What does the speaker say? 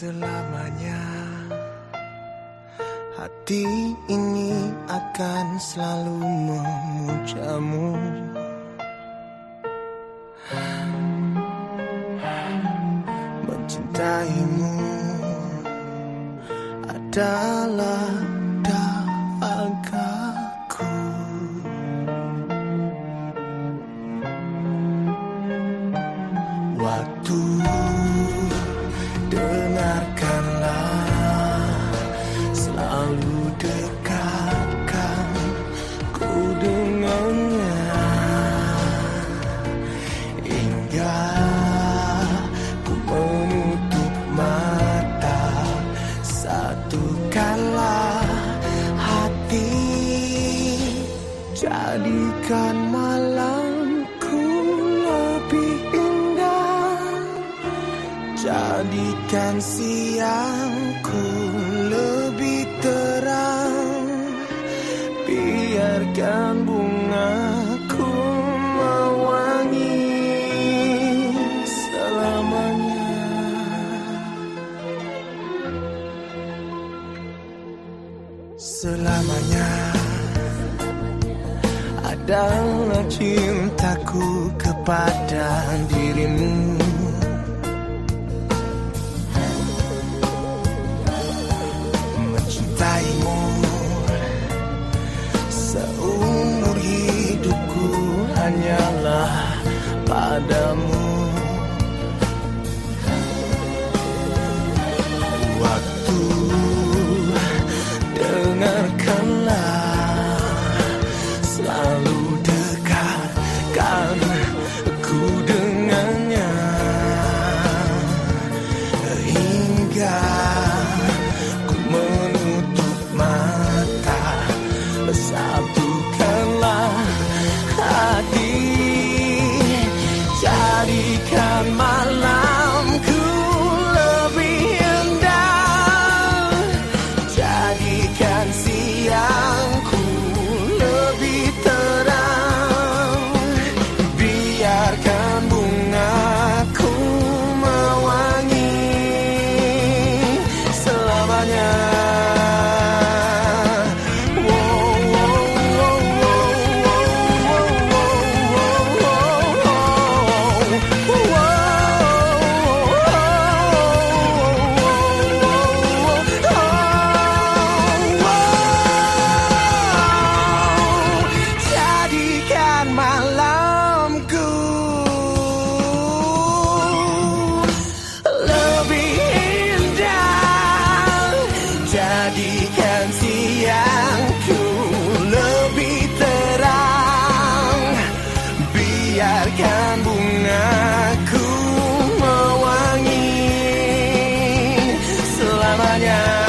selamanya. Hati ini akan selalu memujamu. Mencintaimu adalah dagaku Waktu Tenangkanlah hati Jadikan malamku lebih indah. Jadikan siang Selamanya adalah cintaku kepada dirimu. mañana.